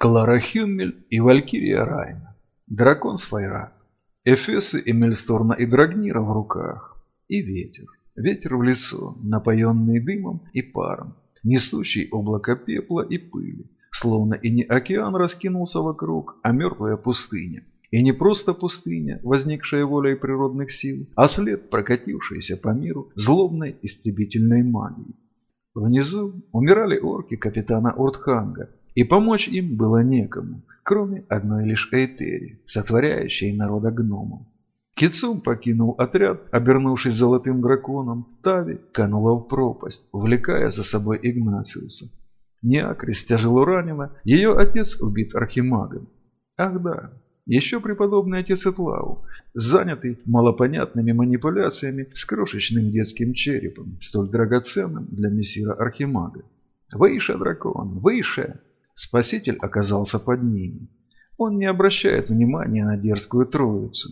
Клара Хюммель и Валькирия Райна. Дракон Сфайрат. Эфесы Эмильсторна и Драгнира в руках. И ветер. Ветер в лицо, напоенный дымом и паром, несущий облако пепла и пыли. Словно и не океан раскинулся вокруг, а мертвая пустыня. И не просто пустыня, возникшая волей природных сил, а след, прокатившийся по миру злобной истребительной магии. Внизу умирали орки капитана Уртханга, и помочь им было некому, кроме одной лишь Эйтери, сотворяющей народа гномов. Кицум покинул отряд, обернувшись золотым драконом. Тави канула в пропасть, увлекая за собой Игнациуса. Неакрис тяжело ранена, ее отец убит архимагом. Ах да, еще преподобный отец Этлау, занятый малопонятными манипуляциями с крошечным детским черепом, столь драгоценным для мессира Архимага. «Выше, дракон, выше!» Спаситель оказался под ними. Он не обращает внимания на дерзкую троицу.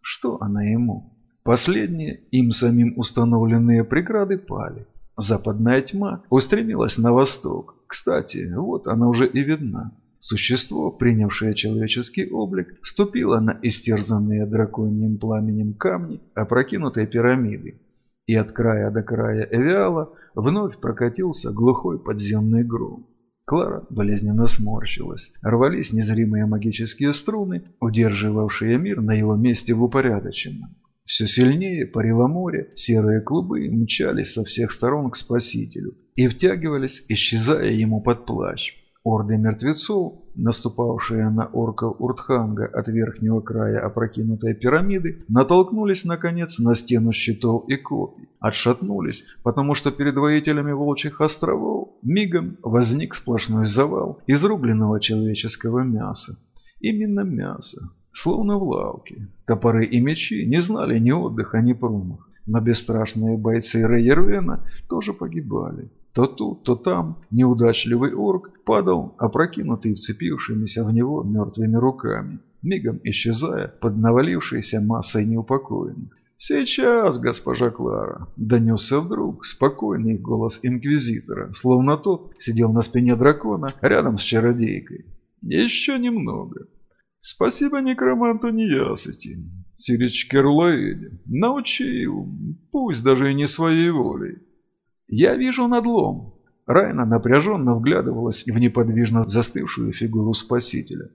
Что она ему? Последние, им самим установленные преграды пали. Западная тьма устремилась на восток. Кстати, вот она уже и видна. Существо, принявшее человеческий облик, ступило на истерзанные драконьим пламенем камни опрокинутой пирамиды. И от края до края Эвиала вновь прокатился глухой подземный гром. Клара болезненно сморщилась. Рвались незримые магические струны, удерживавшие мир на его месте в упорядоченном. Все сильнее парило море, серые клубы мчались со всех сторон к спасителю и втягивались, исчезая ему под плащ. Орды мертвецов, наступавшие на орков Уртханга от верхнего края опрокинутой пирамиды, натолкнулись, наконец, на стену щитов и копий, отшатнулись, потому что перед воителями Волчьих островов мигом возник сплошной завал изрубленного человеческого мяса. Именно мясо, словно в лавке. Топоры и мечи не знали ни отдыха, ни промах, но бесстрашные бойцы Рейервена тоже погибали. То тут, то там неудачливый орк падал, опрокинутый вцепившимися в него мертвыми руками, мигом исчезая под навалившейся массой неупокоенных. «Сейчас, госпожа Клара!» – донесся вдруг спокойный голос инквизитора, словно тот сидел на спине дракона рядом с чародейкой. «Еще немного. Спасибо некроманту Ниясыти, Сирич Керулаэде. Научил, пусть даже и не своей волей. «Я вижу надлом». Райна напряженно вглядывалась в неподвижно застывшую фигуру спасителя.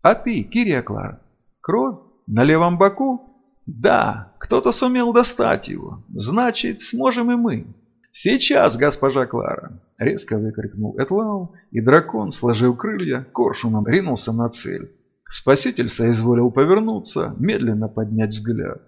«А ты, Кирия Клара? Кровь? На левом боку?» «Да, кто-то сумел достать его. Значит, сможем и мы». «Сейчас, госпожа Клара!» – резко выкрикнул Этлау, и дракон, сложив крылья, коршуном ринулся на цель. Спаситель соизволил повернуться, медленно поднять взгляд.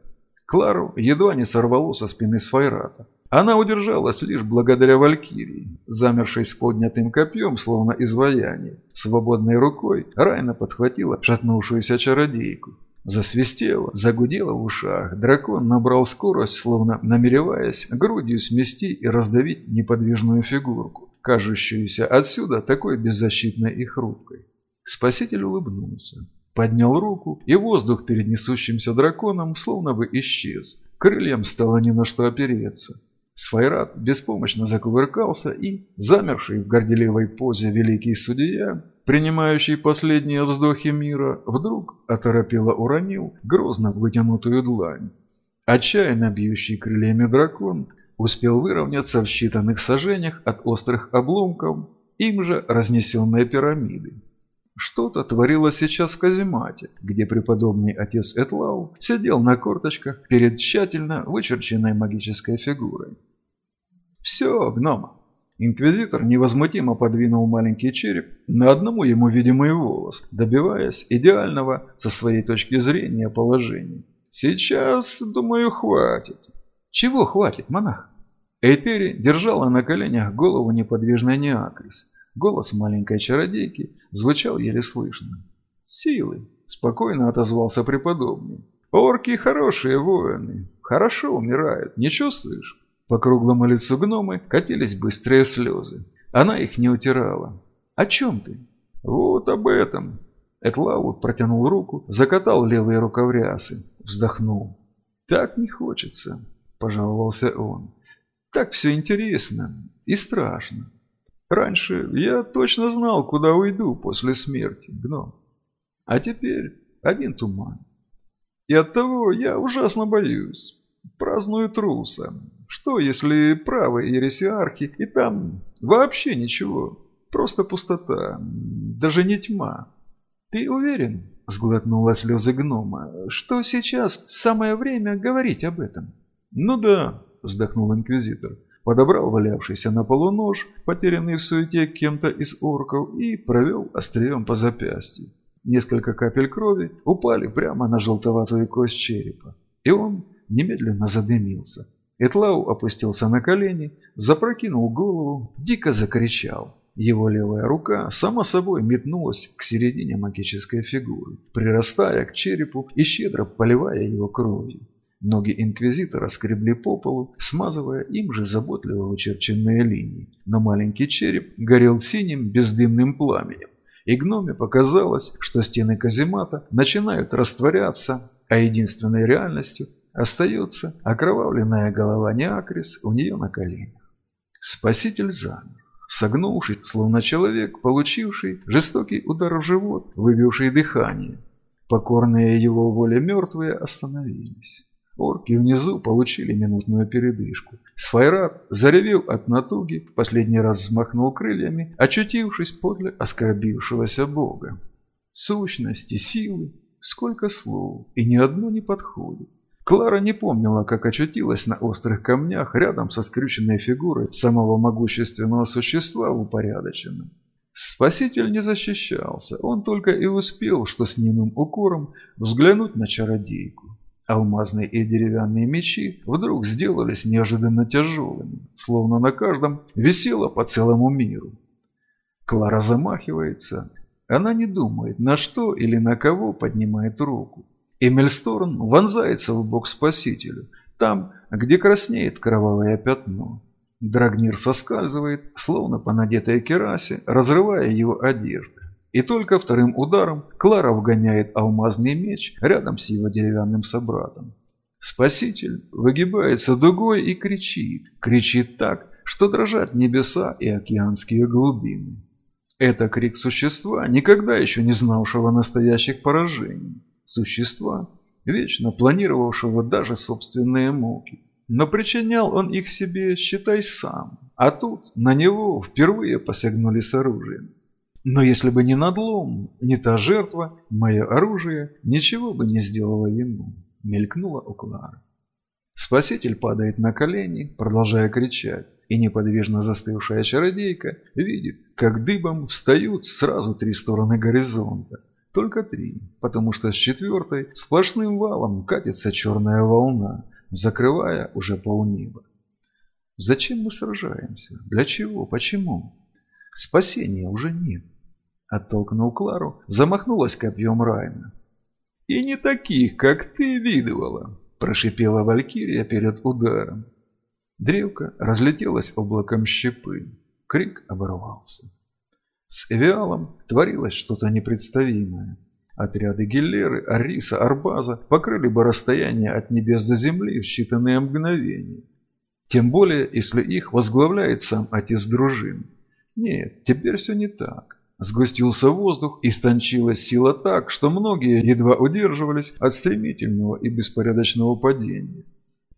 Клару едва не сорвало со спины Сфайрата. Она удержалась лишь благодаря Валькирии, замершей с поднятым копьем, словно изваяние. Свободной рукой Райна подхватила шатнувшуюся чародейку. Засвистело, загудело в ушах. Дракон набрал скорость, словно намереваясь грудью смести и раздавить неподвижную фигурку, кажущуюся отсюда такой беззащитной и хрупкой. Спаситель улыбнулся. Поднял руку, и воздух перед несущимся драконом словно бы исчез. Крыльям стало ни на что опереться. Сфайрат беспомощно закувыркался и, замерший в горделивой позе великий судья, принимающий последние вздохи мира, вдруг оторопело уронил грозно вытянутую длань. Отчаянно бьющий крыльями дракон успел выровняться в считанных сажениях от острых обломков им же разнесенной пирамиды. Что-то творилось сейчас в каземате, где преподобный отец Этлау сидел на корточках перед тщательно вычерченной магической фигурой. «Все, гнома!» Инквизитор невозмутимо подвинул маленький череп на одному ему видимый волос, добиваясь идеального со своей точки зрения положения. «Сейчас, думаю, хватит». «Чего хватит, монах?» Эйтери держала на коленях голову неподвижной Неакрис, Голос маленькой чародейки звучал еле слышно. «Силы!» – спокойно отозвался преподобный. «Орки хорошие воины. Хорошо умирают. Не чувствуешь?» По круглому лицу гномы катились быстрые слезы. Она их не утирала. «О чем ты?» «Вот об этом!» Этлаут протянул руку, закатал левые рукаврясы, вздохнул. «Так не хочется», – пожаловался он. «Так все интересно и страшно. Раньше я точно знал, куда уйду после смерти, гном. А теперь один туман. И оттого я ужасно боюсь. Праздную труса. Что, если правы ересиархи, и там вообще ничего? Просто пустота. Даже не тьма. Ты уверен, сглотнула слезы гнома, что сейчас самое время говорить об этом? Ну да, вздохнул инквизитор. Подобрал валявшийся на полу нож, потерянный в суете кем-то из орков, и провел острием по запястью. Несколько капель крови упали прямо на желтоватую кость черепа. И он немедленно задымился. Этлау опустился на колени, запрокинул голову, дико закричал. Его левая рука сама собой метнулась к середине магической фигуры, прирастая к черепу и щедро поливая его кровью. Ноги инквизитора скребли по полу, смазывая им же заботливо вычерченные линии. Но маленький череп горел синим бездымным пламенем. И гноме показалось, что стены каземата начинают растворяться, а единственной реальностью остается окровавленная голова Неакрис у нее на коленях. Спаситель замер, согнувшись, словно человек, получивший жестокий удар в живот, выбивший дыхание. Покорные его воле мертвые остановились. Орки внизу получили минутную передышку. Сфайрат, заревев от натуги, в последний раз взмахнул крыльями, очутившись подле оскорбившегося бога. Сущности, силы, сколько слов, и ни одно не подходит. Клара не помнила, как очутилась на острых камнях рядом со скрюченной фигурой самого могущественного существа в упорядоченном. Спаситель не защищался, он только и успел, что с немым укором, взглянуть на чародейку. Алмазные и деревянные мечи вдруг сделались неожиданно тяжелыми, словно на каждом висело по целому миру. Клара замахивается. Она не думает, на что или на кого поднимает руку. Эмильсторн вонзается в бок спасителю, там, где краснеет кровавое пятно. Драгнир соскальзывает, словно по надетой керасе, разрывая его одежду. И только вторым ударом Клара вгоняет алмазный меч рядом с его деревянным собратом. Спаситель выгибается дугой и кричит. Кричит так, что дрожат небеса и океанские глубины. Это крик существа, никогда еще не знавшего настоящих поражений. Существа, вечно планировавшего даже собственные муки. Но причинял он их себе, считай, сам. А тут на него впервые посягнули с оружием. Но если бы не надлом, не та жертва, мое оружие ничего бы не сделало ему, мелькнула у Клары. Спаситель падает на колени, продолжая кричать, и неподвижно застывшая чародейка видит, как дыбом встают сразу три стороны горизонта. Только три, потому что с четвертой сплошным валом катится черная волна, закрывая уже полнеба. Зачем мы сражаемся? Для чего? Почему? Спасения уже нет. Оттолкнул Клару, замахнулась копьем Райна. «И не таких, как ты видывала!» – прошипела Валькирия перед ударом. Древко разлетелось облаком щепы. Крик оборвался. С Эвиалом творилось что-то непредставимое. Отряды Гиллеры, Ариса, Арбаза покрыли бы расстояние от небес до земли в считанные мгновения. Тем более, если их возглавляет сам отец дружин. Нет, теперь все не так. Сгустился воздух, истончилась сила так, что многие едва удерживались от стремительного и беспорядочного падения.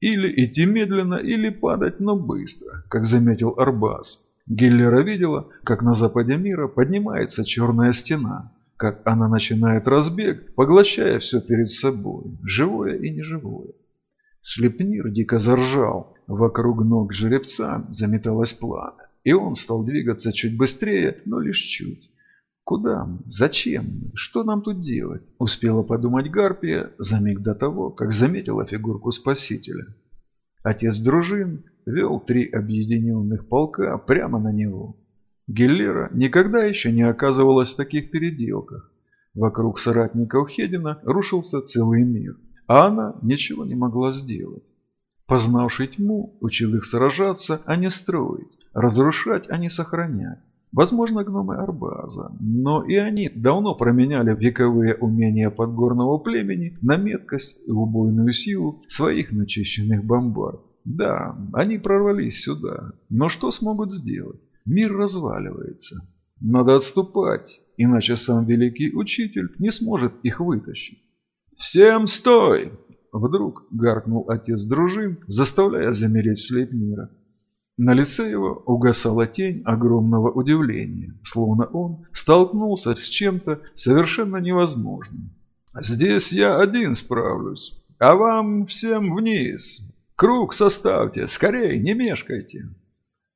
Или идти медленно, или падать, но быстро, как заметил Арбаз. Гиллера видела, как на западе мира поднимается черная стена, как она начинает разбег, поглощая все перед собой, живое и неживое. Слепнир дико заржал, вокруг ног жеребца заметалось пламя. И он стал двигаться чуть быстрее, но лишь чуть. Куда мы? Зачем Что нам тут делать? Успела подумать Гарпия за миг до того, как заметила фигурку спасителя. Отец дружин вел три объединенных полка прямо на него. Геллера никогда еще не оказывалась в таких переделках. Вокруг соратников Хедина рушился целый мир, а она ничего не могла сделать. Познавший тьму, учил их сражаться, а не строить, разрушать, а не сохранять. Возможно, гномы Арбаза, но и они давно променяли вековые умения подгорного племени на меткость и убойную силу своих начищенных бомбард. Да, они прорвались сюда, но что смогут сделать? Мир разваливается. Надо отступать, иначе сам великий учитель не сможет их вытащить. «Всем стой!» Вдруг гаркнул отец дружин, заставляя замереть след мира. На лице его угасала тень огромного удивления, словно он столкнулся с чем-то совершенно невозможным. «Здесь я один справлюсь, а вам всем вниз. Круг составьте, скорей, не мешкайте».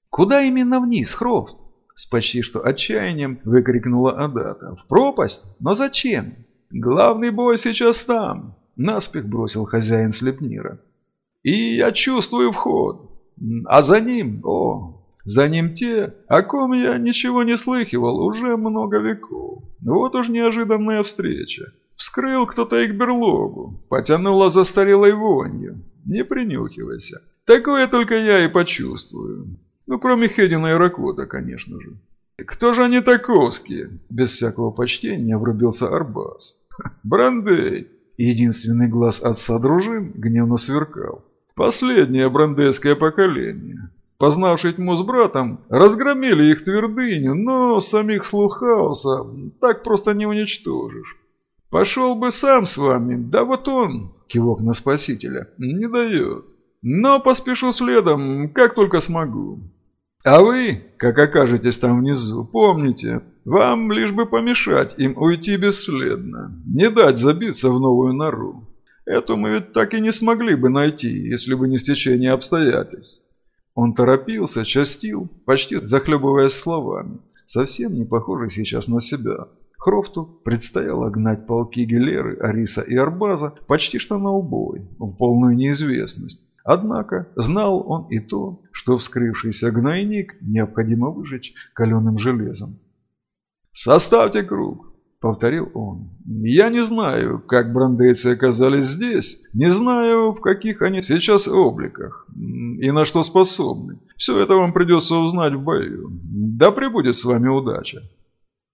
«Куда именно вниз, Хрофт?» С почти что отчаянием выкрикнула Адата. «В пропасть? Но зачем?» «Главный бой сейчас там!» Наспех бросил хозяин Слепнира. «И я чувствую вход. А за ним, о, за ним те, о ком я ничего не слыхивал уже много веков. Вот уж неожиданная встреча. Вскрыл кто-то их берлогу, потянуло застарелой вонью. Не принюхивайся. Такое только я и почувствую. Ну, кроме Хедина и Ракота, конечно же. Кто же они таковские? Без всякого почтения врубился Арбас. Брандей. Единственный глаз отца дружин гневно сверкал. Последнее брандейское поколение. Познавший тьму с братом, разгромили их твердыню, но самих слухауса так просто не уничтожишь. Пошел бы сам с вами, да вот он, кивок на спасителя, не дает. Но поспешу следом, как только смогу. А вы, как окажетесь там внизу, помните, вам лишь бы помешать им уйти бесследно, не дать забиться в новую нору. Эту мы ведь так и не смогли бы найти, если бы не стечение обстоятельств. Он торопился, частил, почти захлебываясь словами, совсем не похожий сейчас на себя. Хрофту предстояло гнать полки Гелеры, Ариса и Арбаза почти что на убой, в полную неизвестность. Однако знал он и то, что вскрывшийся гнойник необходимо выжечь каленым железом. «Составьте круг», — повторил он. «Я не знаю, как брандейцы оказались здесь, не знаю, в каких они сейчас обликах и на что способны. Все это вам придется узнать в бою. Да пребудет с вами удача».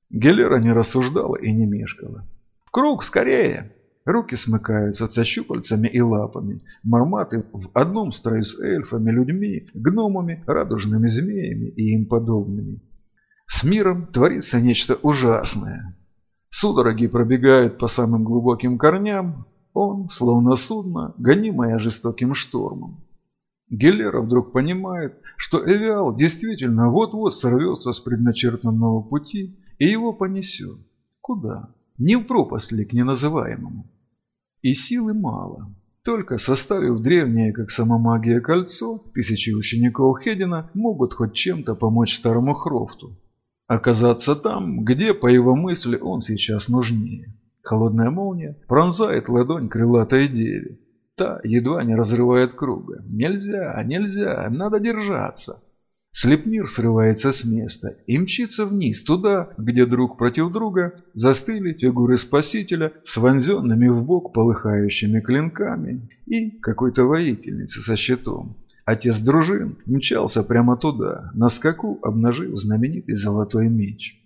Гелера не рассуждала и не мешкала. «В круг, скорее!» Руки смыкаются со щупальцами и лапами. Марматы в одном строю с эльфами, людьми, гномами, радужными змеями и им подобными. С миром творится нечто ужасное. Судороги пробегают по самым глубоким корням. Он, словно судно, гонимое жестоким штормом. Геллера вдруг понимает, что Эвиал действительно вот-вот сорвется с предначертанного пути и его понесет. Куда? Не в пропасть ли к неназываемому? И силы мало. Только составив древнее, как сама магия, кольцо, тысячи учеников Хедина могут хоть чем-то помочь старому Хрофту. Оказаться там, где, по его мысли, он сейчас нужнее. Холодная молния пронзает ладонь крылатой деве. Та едва не разрывает круга. Нельзя, нельзя, надо держаться. Слепнир срывается с места и мчится вниз, туда, где друг против друга застыли фигуры спасителя с вонзенными в бок полыхающими клинками и какой-то воительницы со щитом. Отец дружин мчался прямо туда, на скаку обнажив знаменитый золотой меч.